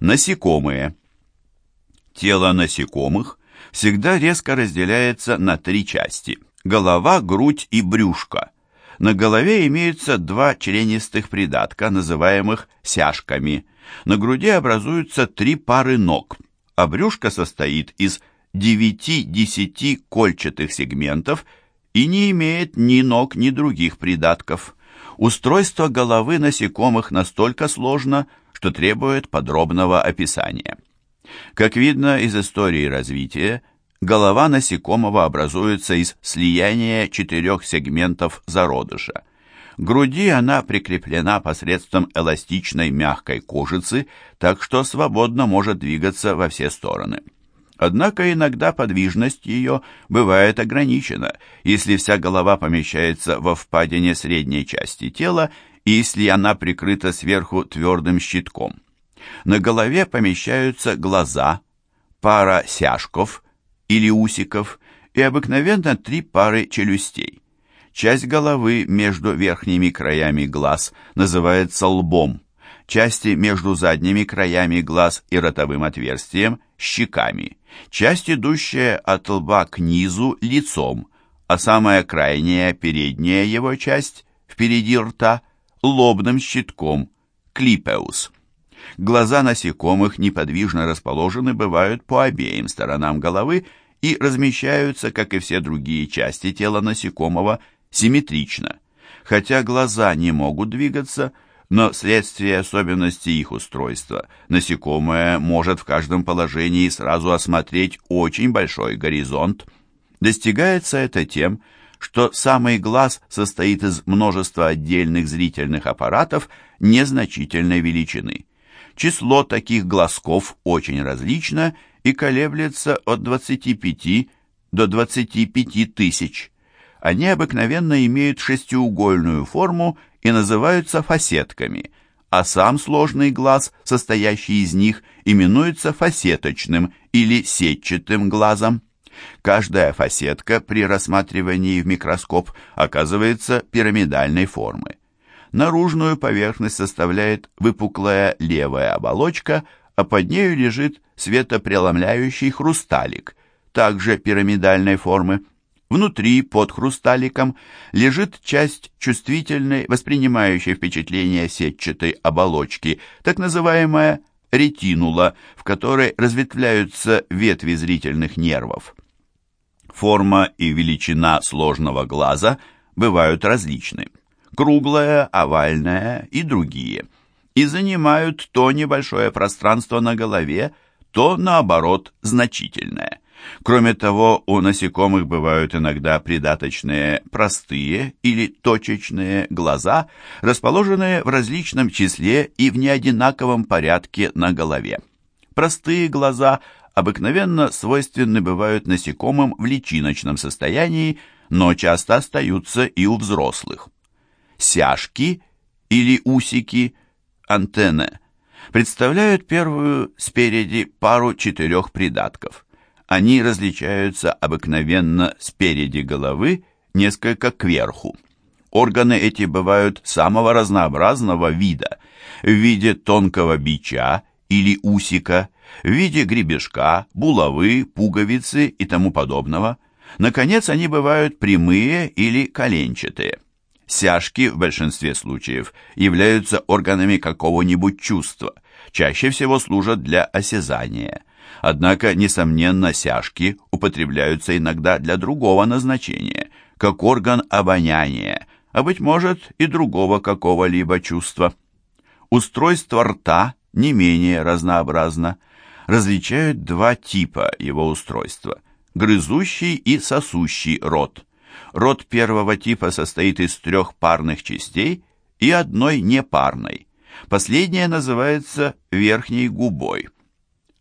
Насекомые. Тело насекомых всегда резко разделяется на три части – голова, грудь и брюшко. На голове имеются два членистых придатка, называемых сяжками. На груди образуются три пары ног, а брюшко состоит из 9-10 кольчатых сегментов и не имеет ни ног, ни других придатков. Устройство головы насекомых настолько сложно, что требует подробного описания. Как видно из истории развития, голова насекомого образуется из слияния четырех сегментов зародыша. К груди она прикреплена посредством эластичной мягкой кожицы, так что свободно может двигаться во все стороны. Однако иногда подвижность ее бывает ограничена, если вся голова помещается во впадине средней части тела и если она прикрыта сверху твердым щитком. На голове помещаются глаза, пара сяжков или усиков и обыкновенно три пары челюстей. Часть головы между верхними краями глаз называется лбом, части между задними краями глаз и ротовым отверстием – щеками, часть, идущая от лба к низу – лицом, а самая крайняя передняя его часть, впереди рта – лобным щитком – клипеус. Глаза насекомых неподвижно расположены бывают по обеим сторонам головы и размещаются, как и все другие части тела насекомого, симметрично. Хотя глаза не могут двигаться, но вследствие особенностей их устройства насекомое может в каждом положении сразу осмотреть очень большой горизонт. Достигается это тем, что самый глаз состоит из множества отдельных зрительных аппаратов незначительной величины. Число таких глазков очень различно и колеблется от 25 до 25 тысяч. Они обыкновенно имеют шестиугольную форму и называются фасетками, а сам сложный глаз, состоящий из них, именуется фасеточным или сетчатым глазом. Каждая фасетка при рассматривании в микроскоп оказывается пирамидальной формы. Наружную поверхность составляет выпуклая левая оболочка, а под нею лежит светопреломляющий хрусталик, также пирамидальной формы. Внутри, под хрусталиком, лежит часть чувствительной, воспринимающей впечатление сетчатой оболочки, так называемая ретинула, в которой разветвляются ветви зрительных нервов. Форма и величина сложного глаза бывают различны круглая, овальная и другие, и занимают то небольшое пространство на голове, то, наоборот, значительное. Кроме того, у насекомых бывают иногда придаточные простые или точечные глаза, расположенные в различном числе и в неодинаковом порядке на голове. Простые глаза обыкновенно свойственны бывают насекомым в личиночном состоянии, но часто остаются и у взрослых сяжки или усики, антенны, представляют первую спереди пару четырех придатков. Они различаются обыкновенно спереди головы несколько кверху. Органы эти бывают самого разнообразного вида, в виде тонкого бича или усика, в виде гребешка, булавы, пуговицы и тому подобного. Наконец, они бывают прямые или коленчатые. Сяжки в большинстве случаев являются органами какого-нибудь чувства, чаще всего служат для осязания. Однако, несомненно, сяжки употребляются иногда для другого назначения, как орган обоняния, а, быть может, и другого какого-либо чувства. Устройство рта не менее разнообразно. Различают два типа его устройства – грызущий и сосущий рот. Род первого типа состоит из трех парных частей и одной непарной. Последняя называется верхней губой.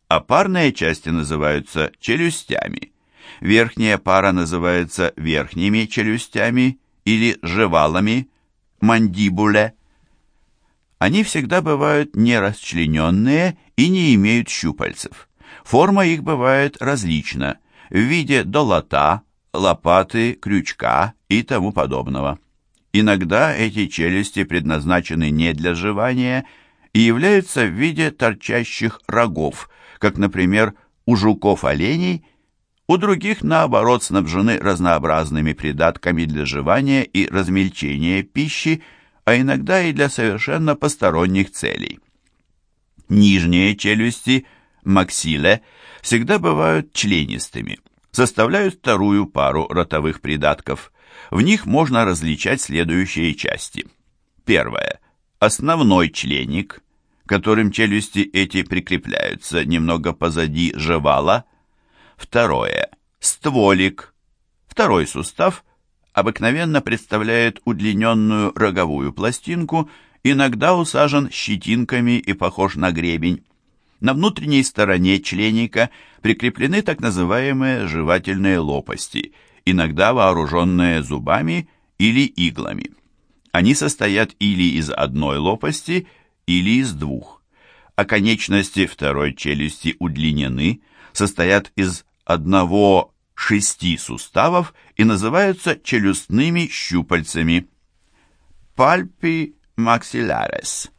А парные части называются челюстями. Верхняя пара называется верхними челюстями или жевалами, мандибуле. Они всегда бывают нерасчлененные и не имеют щупальцев. Форма их бывает различна, в виде долота, лопаты, крючка и тому подобного. Иногда эти челюсти предназначены не для жевания и являются в виде торчащих рогов, как, например, у жуков-оленей, у других, наоборот, снабжены разнообразными придатками для жевания и размельчения пищи, а иногда и для совершенно посторонних целей. Нижние челюсти, максиле, всегда бывают членистыми, составляют вторую пару ротовых придатков. В них можно различать следующие части. Первое. Основной членик, которым челюсти эти прикрепляются немного позади жевала. Второе. Стволик. Второй сустав обыкновенно представляет удлиненную роговую пластинку, иногда усажен щетинками и похож на гребень. На внутренней стороне членика прикреплены так называемые жевательные лопасти, иногда вооруженные зубами или иглами. Они состоят или из одной лопасти, или из двух. А конечности второй челюсти удлинены, состоят из одного шести суставов и называются челюстными щупальцами. Пальпи максилярес.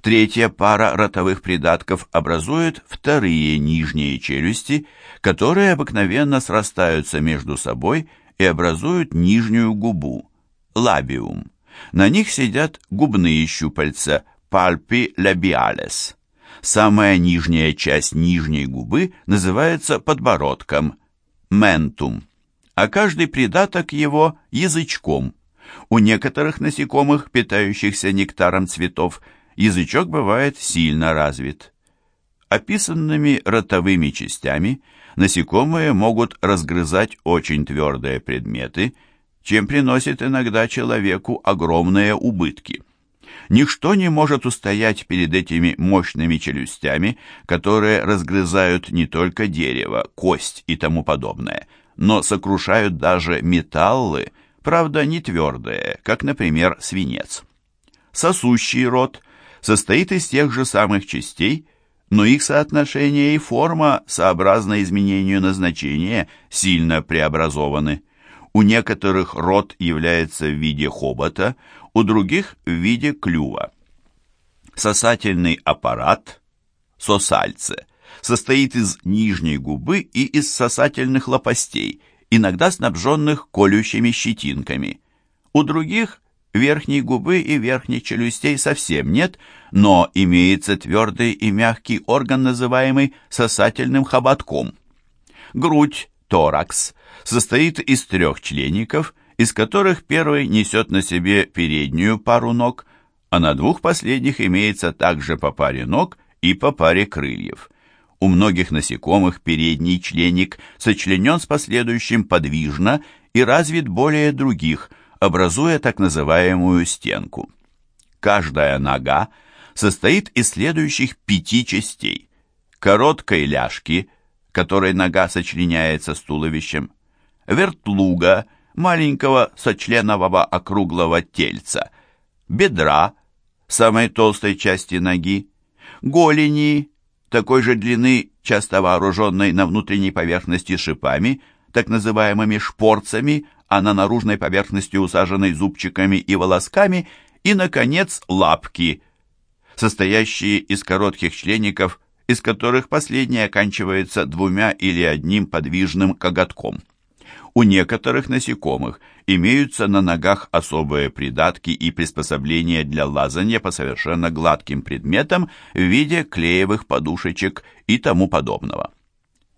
Третья пара ротовых придатков образует вторые нижние челюсти, которые обыкновенно срастаются между собой и образуют нижнюю губу, лабиум. На них сидят губные щупальца, пальпи лабиалес. Самая нижняя часть нижней губы называется подбородком, ментум, а каждый придаток его – язычком. У некоторых насекомых, питающихся нектаром цветов, язычок бывает сильно развит. Описанными ротовыми частями насекомые могут разгрызать очень твердые предметы, чем приносит иногда человеку огромные убытки. Ничто не может устоять перед этими мощными челюстями, которые разгрызают не только дерево, кость и тому подобное, но сокрушают даже металлы, правда не твердые, как, например, свинец. Сосущий рот состоит из тех же самых частей, но их соотношение и форма, сообразно изменению назначения, сильно преобразованы. У некоторых рот является в виде хобота, у других в виде клюва. Сосательный аппарат, сосальце, состоит из нижней губы и из сосательных лопастей, иногда снабженных колющими щетинками. У других верхней губы и верхних челюстей совсем нет, но имеется твердый и мягкий орган, называемый сосательным хоботком. Грудь, торакс, состоит из трех члеников – из которых первый несет на себе переднюю пару ног, а на двух последних имеется также по паре ног и по паре крыльев. У многих насекомых передний членик сочленен с последующим подвижно и развит более других, образуя так называемую стенку. Каждая нога состоит из следующих пяти частей. Короткой ляжки, которой нога сочленяется с туловищем, вертлуга – маленького сочленового округлого тельца, бедра, самой толстой части ноги, голени, такой же длины, часто вооруженной на внутренней поверхности шипами, так называемыми шпорцами, а на наружной поверхности усаженной зубчиками и волосками, и, наконец, лапки, состоящие из коротких члеников, из которых последний оканчивается двумя или одним подвижным коготком. У некоторых насекомых имеются на ногах особые придатки и приспособления для лазания по совершенно гладким предметам в виде клеевых подушечек и тому подобного.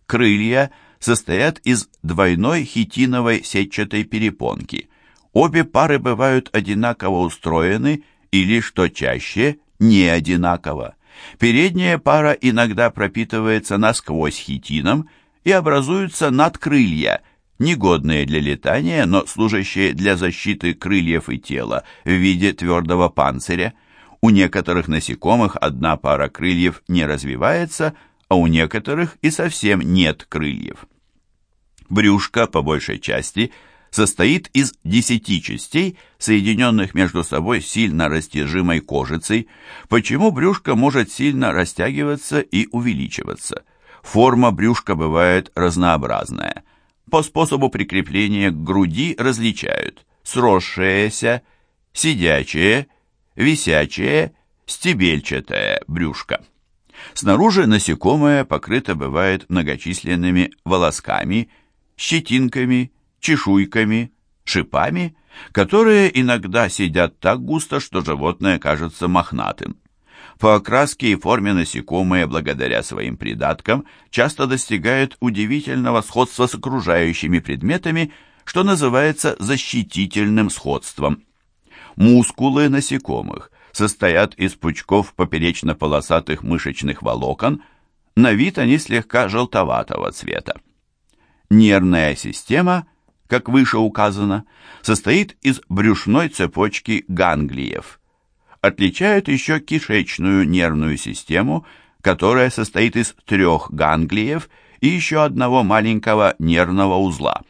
Крылья состоят из двойной хитиновой сетчатой перепонки. Обе пары бывают одинаково устроены или, что чаще, не одинаково. Передняя пара иногда пропитывается насквозь хитином и образуются надкрылья – негодные для летания, но служащие для защиты крыльев и тела в виде твердого панциря. У некоторых насекомых одна пара крыльев не развивается, а у некоторых и совсем нет крыльев. Брюшко, по большей части, состоит из десяти частей, соединенных между собой сильно растяжимой кожицей, почему брюшко может сильно растягиваться и увеличиваться. Форма брюшка бывает разнообразная – по способу прикрепления к груди различают сросшееся, сидячее, висячее, стебельчатое брюшко. Снаружи насекомое покрыто бывает многочисленными волосками, щетинками, чешуйками, шипами, которые иногда сидят так густо, что животное кажется мохнатым. По окраске и форме насекомые, благодаря своим придаткам, часто достигают удивительного сходства с окружающими предметами, что называется защитительным сходством. Мускулы насекомых состоят из пучков поперечно-полосатых мышечных волокон, на вид они слегка желтоватого цвета. Нервная система, как выше указано, состоит из брюшной цепочки ганглиев. Отличают еще кишечную нервную систему, которая состоит из трех ганглиев и еще одного маленького нервного узла.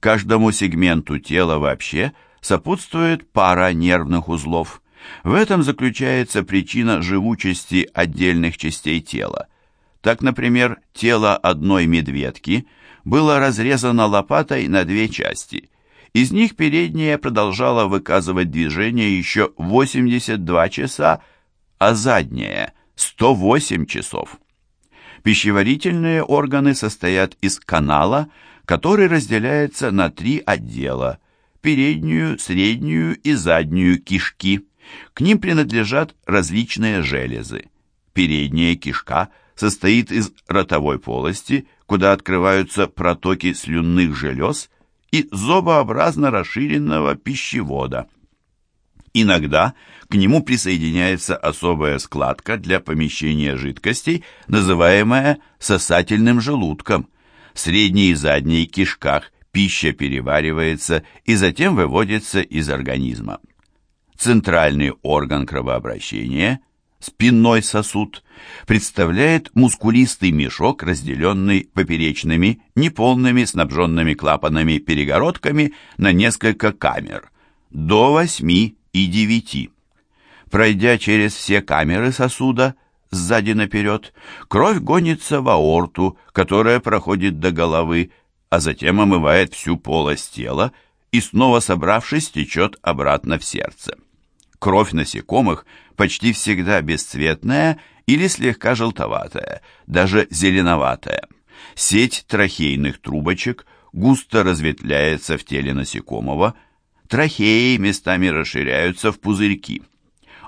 Каждому сегменту тела вообще сопутствует пара нервных узлов. В этом заключается причина живучести отдельных частей тела. Так, например, тело одной медведки было разрезано лопатой на две части. Из них передняя продолжала выказывать движение еще 82 часа, а задняя – 108 часов. Пищеварительные органы состоят из канала, который разделяется на три отдела – переднюю, среднюю и заднюю кишки. К ним принадлежат различные железы. Передняя кишка состоит из ротовой полости, куда открываются протоки слюнных желез и зобообразно расширенного пищевода. Иногда к нему присоединяется особая складка для помещения жидкостей, называемая сосательным желудком. В средней и задней кишках пища переваривается и затем выводится из организма. Центральный орган кровообращения, спинной сосуд, представляет мускулистый мешок, разделенный поперечными, неполными, снабженными клапанами-перегородками на несколько камер, до 8 и 9. Пройдя через все камеры сосуда, сзади наперед, кровь гонится в аорту, которая проходит до головы, а затем омывает всю полость тела и снова собравшись течет обратно в сердце. Кровь насекомых почти всегда бесцветная или слегка желтоватая, даже зеленоватая. Сеть трахейных трубочек густо разветвляется в теле насекомого, трахеи местами расширяются в пузырьки.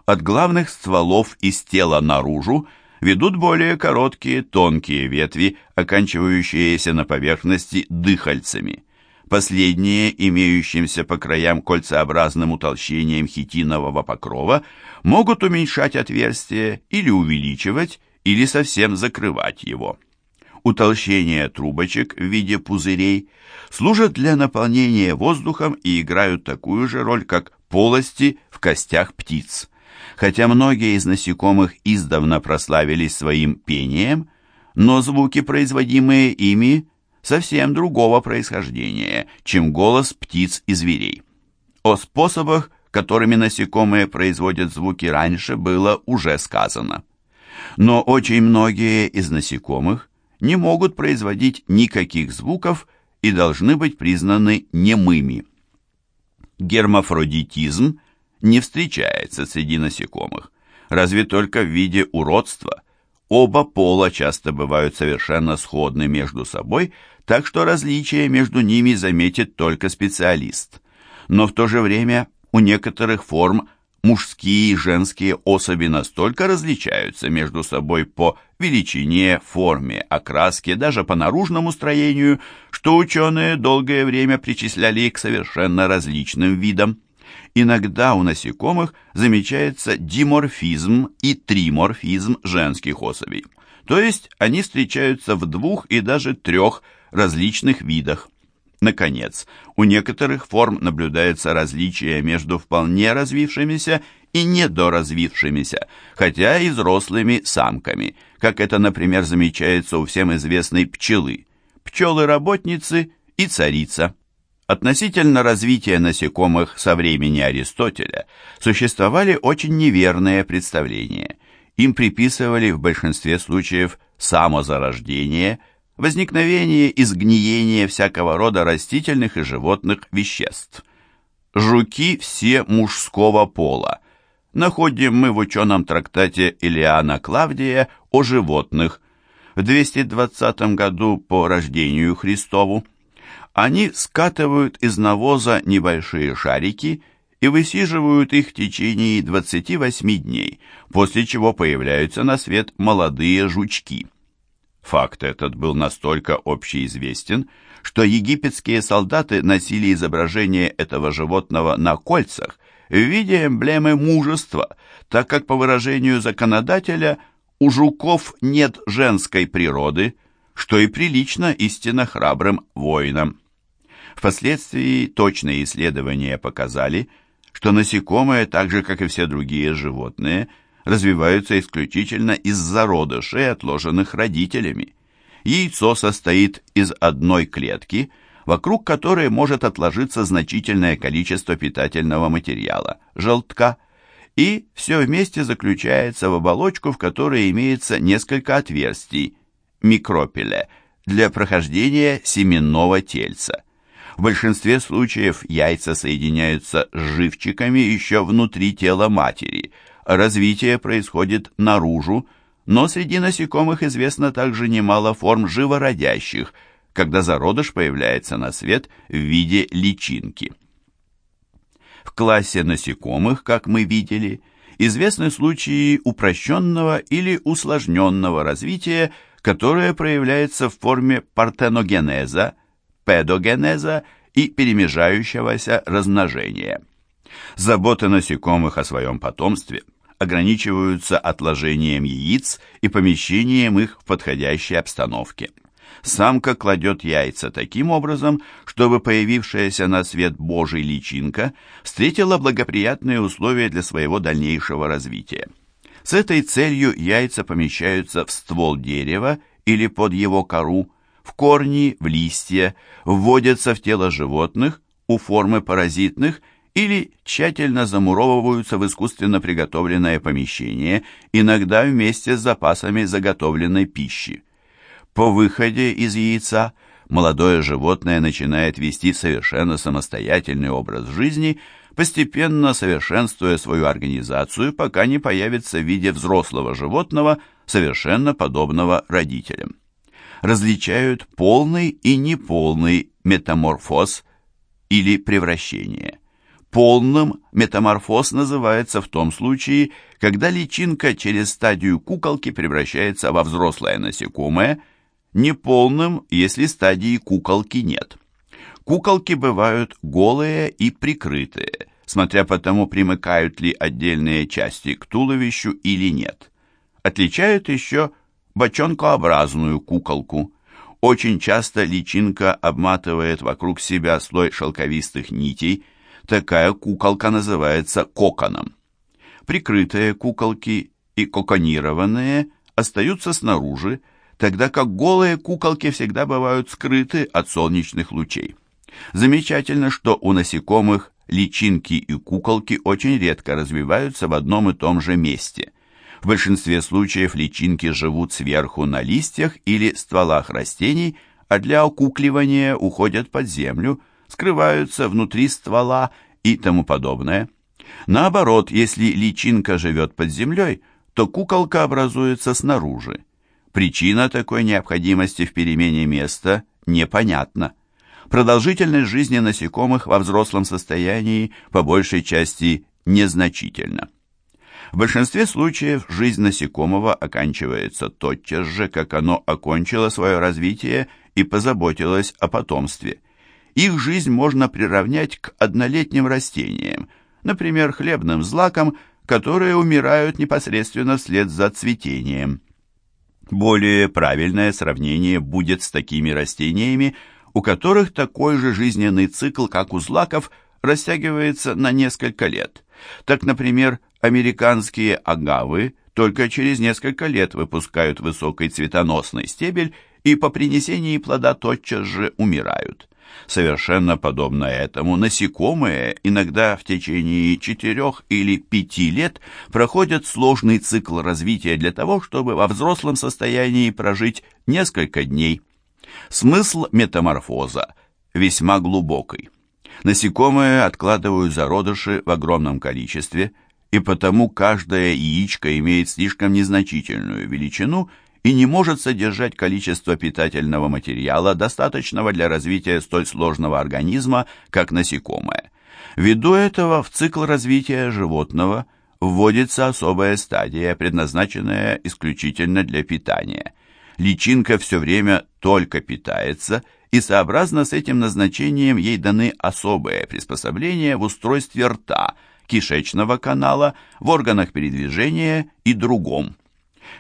От главных стволов из тела наружу ведут более короткие тонкие ветви, оканчивающиеся на поверхности дыхальцами. Последние, имеющимся по краям кольцеобразным утолщением хитинового покрова, могут уменьшать отверстие или увеличивать, или совсем закрывать его. Утолщения трубочек в виде пузырей служат для наполнения воздухом и играют такую же роль, как полости в костях птиц. Хотя многие из насекомых издавна прославились своим пением, но звуки, производимые ими, совсем другого происхождения, чем голос птиц и зверей. О способах, которыми насекомые производят звуки раньше, было уже сказано. Но очень многие из насекомых не могут производить никаких звуков и должны быть признаны немыми. Гермафродитизм не встречается среди насекомых, разве только в виде уродства. Оба пола часто бывают совершенно сходны между собой, так что различия между ними заметит только специалист. Но в то же время у некоторых форм мужские и женские особи настолько различаются между собой по величине, форме, окраске, даже по наружному строению, что ученые долгое время причисляли их к совершенно различным видам. Иногда у насекомых замечается диморфизм и триморфизм женских особей, то есть они встречаются в двух и даже трех различных видах. Наконец, у некоторых форм наблюдается различие между вполне развившимися и недоразвившимися, хотя и взрослыми самками, как это, например, замечается у всем известной пчелы, пчелы-работницы и царица. Относительно развития насекомых со времени Аристотеля существовали очень неверные представления. Им приписывали в большинстве случаев самозарождение – возникновение и сгниение всякого рода растительных и животных веществ. Жуки все мужского пола, находим мы в ученом трактате Илиана Клавдия о животных в 220 году по рождению Христову. Они скатывают из навоза небольшие шарики и высиживают их в течение 28 дней, после чего появляются на свет молодые жучки. Факт этот был настолько общеизвестен, что египетские солдаты носили изображение этого животного на кольцах в виде эмблемы мужества, так как, по выражению законодателя, у жуков нет женской природы, что и прилично истинно храбрым воинам. Впоследствии точные исследования показали, что насекомые, так же как и все другие животные, развиваются исключительно из зародышей, отложенных родителями. Яйцо состоит из одной клетки, вокруг которой может отложиться значительное количество питательного материала – желтка, и все вместе заключается в оболочку, в которой имеется несколько отверстий – микропиле – для прохождения семенного тельца. В большинстве случаев яйца соединяются с живчиками еще внутри тела матери. Развитие происходит наружу, но среди насекомых известно также немало форм живородящих, когда зародыш появляется на свет в виде личинки. В классе насекомых, как мы видели, известны случаи упрощенного или усложненного развития, которое проявляется в форме партеногенеза – педогенеза и перемежающегося размножения. Заботы насекомых о своем потомстве ограничиваются отложением яиц и помещением их в подходящей обстановке. Самка кладет яйца таким образом, чтобы появившаяся на свет Божий личинка встретила благоприятные условия для своего дальнейшего развития. С этой целью яйца помещаются в ствол дерева или под его кору, в корни, в листья, вводятся в тело животных у формы паразитных или тщательно замуровываются в искусственно приготовленное помещение, иногда вместе с запасами заготовленной пищи. По выходе из яйца молодое животное начинает вести совершенно самостоятельный образ жизни, постепенно совершенствуя свою организацию, пока не появится в виде взрослого животного, совершенно подобного родителям различают полный и неполный метаморфоз или превращение. Полным метаморфоз называется в том случае, когда личинка через стадию куколки превращается во взрослое насекомое, неполным, если стадии куколки нет. Куколки бывают голые и прикрытые, смотря по тому, примыкают ли отдельные части к туловищу или нет. Отличают еще бочонкообразную куколку. Очень часто личинка обматывает вокруг себя слой шелковистых нитей. Такая куколка называется коконом. Прикрытые куколки и коконированные остаются снаружи, тогда как голые куколки всегда бывают скрыты от солнечных лучей. Замечательно, что у насекомых личинки и куколки очень редко развиваются в одном и том же месте. В большинстве случаев личинки живут сверху на листьях или стволах растений, а для окукливания уходят под землю, скрываются внутри ствола и тому подобное. Наоборот, если личинка живет под землей, то куколка образуется снаружи. Причина такой необходимости в перемене места непонятна. Продолжительность жизни насекомых во взрослом состоянии по большей части незначительна. В большинстве случаев жизнь насекомого оканчивается тотчас же, как оно окончило свое развитие и позаботилось о потомстве. Их жизнь можно приравнять к однолетним растениям, например, хлебным злакам, которые умирают непосредственно вслед за цветением. Более правильное сравнение будет с такими растениями, у которых такой же жизненный цикл, как у злаков, растягивается на несколько лет. Так, например, Американские агавы только через несколько лет выпускают высокий цветоносный стебель и по принесении плода тотчас же умирают. Совершенно подобно этому насекомые иногда в течение четырех или пяти лет проходят сложный цикл развития для того, чтобы во взрослом состоянии прожить несколько дней. Смысл метаморфоза весьма глубокий. Насекомые откладывают зародыши в огромном количестве – и потому каждое яичко имеет слишком незначительную величину и не может содержать количество питательного материала, достаточного для развития столь сложного организма, как насекомое. Ввиду этого в цикл развития животного вводится особая стадия, предназначенная исключительно для питания. Личинка все время только питается, и сообразно с этим назначением ей даны особые приспособления в устройстве рта, кишечного канала, в органах передвижения и другом.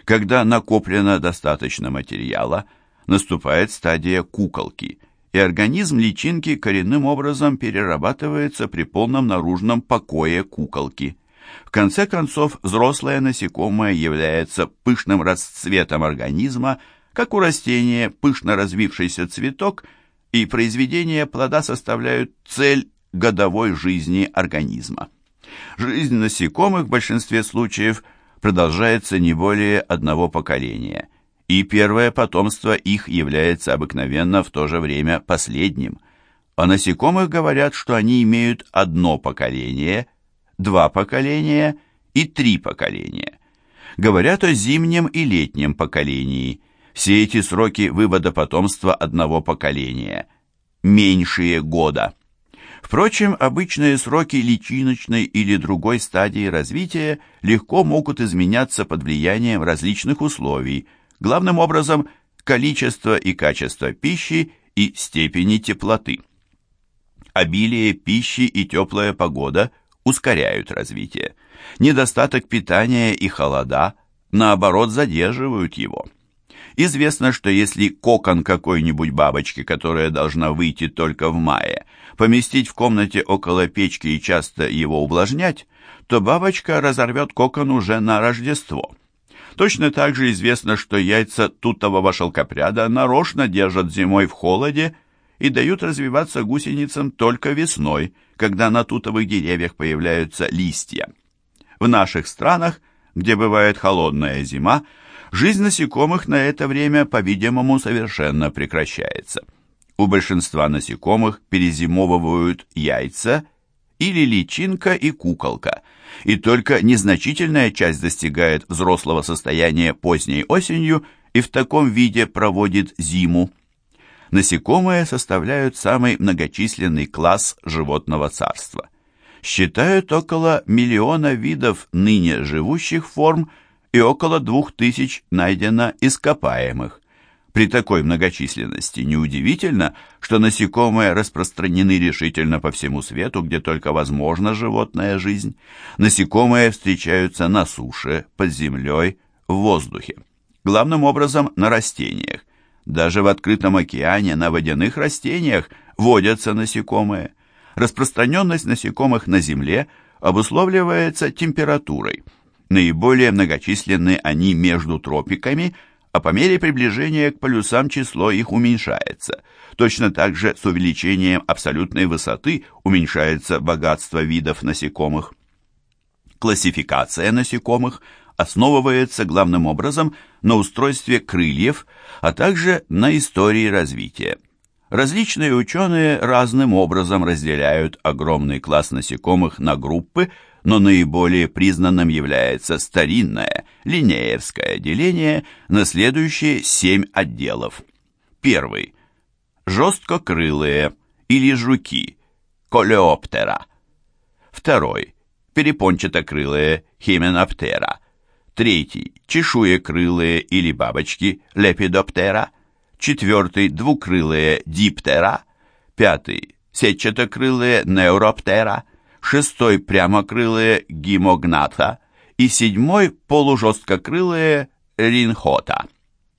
Когда накоплено достаточно материала, наступает стадия куколки, и организм личинки коренным образом перерабатывается при полном наружном покое куколки. В конце концов, взрослое насекомое является пышным расцветом организма, как у растения пышно развившийся цветок, и произведения плода составляют цель годовой жизни организма. Жизнь насекомых в большинстве случаев продолжается не более одного поколения, и первое потомство их является обыкновенно в то же время последним. О насекомых говорят, что они имеют одно поколение, два поколения и три поколения. Говорят о зимнем и летнем поколении. Все эти сроки вывода потомства одного поколения. Меньшие года. Впрочем, обычные сроки личиночной или другой стадии развития легко могут изменяться под влиянием различных условий, главным образом количество и качество пищи и степени теплоты. Обилие пищи и теплая погода ускоряют развитие. Недостаток питания и холода, наоборот, задерживают его. Известно, что если кокон какой-нибудь бабочки, которая должна выйти только в мае, поместить в комнате около печки и часто его увлажнять, то бабочка разорвет кокон уже на Рождество. Точно так же известно, что яйца тутового шелкопряда нарочно держат зимой в холоде и дают развиваться гусеницам только весной, когда на тутовых деревьях появляются листья. В наших странах, где бывает холодная зима, жизнь насекомых на это время, по-видимому, совершенно прекращается. У большинства насекомых перезимовывают яйца или личинка и куколка, и только незначительная часть достигает взрослого состояния поздней осенью и в таком виде проводит зиму. Насекомые составляют самый многочисленный класс животного царства. Считают около миллиона видов ныне живущих форм и около двух тысяч найдено ископаемых. При такой многочисленности неудивительно, что насекомые распространены решительно по всему свету, где только возможна животная жизнь. Насекомые встречаются на суше, под землей, в воздухе. Главным образом на растениях. Даже в открытом океане на водяных растениях водятся насекомые. Распространенность насекомых на Земле обусловливается температурой. Наиболее многочисленны они между тропиками – а по мере приближения к полюсам число их уменьшается. Точно так же с увеличением абсолютной высоты уменьшается богатство видов насекомых. Классификация насекомых основывается главным образом на устройстве крыльев, а также на истории развития. Различные ученые разным образом разделяют огромный класс насекомых на группы, но наиболее признанным является старинное линеевское деление на следующие семь отделов. Первый. Жесткокрылые или жуки, колеоптера. Второй. Перепончатокрылые, хименоптера. Третий. Чешуекрылые или бабочки, лепидоптера. Четвертый. Двукрылые, диптера. Пятый. Сетчатокрылые, неуроптера шестой прямокрылые гимогната и седьмой полужесткокрылые ринхота.